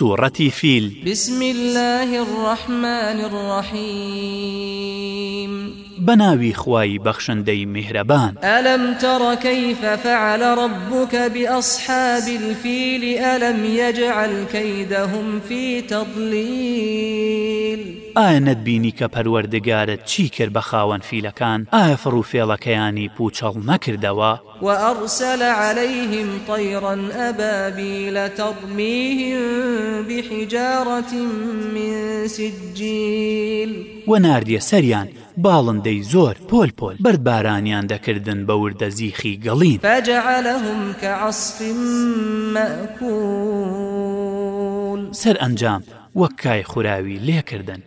سوورەتی فیل بسم الله الرحمن الرحیم بناوي خواي بخشندي مهربان ألم تر كيف فعل ربك بأصحاب الفيل ألم يجعل كيدهم في تضليل ئایا نەتبینی کە پەروەردەگارت چی کرد بە خاوەن فیلەکان ئایا فڕوفێڵەکەیانی پوچەڵ نەکردەوە وأرسل عليهم طيرا أبابيل ترميهم بحجارة من سجيل وە ناردیە سەریان باڵندەی زۆر پۆل پۆل بەرد بارانیان دەکردن بە وردە زیخی گەڵین فجعلهم كعصف سەر ئەنجام وەک کای خوراوی لێکردن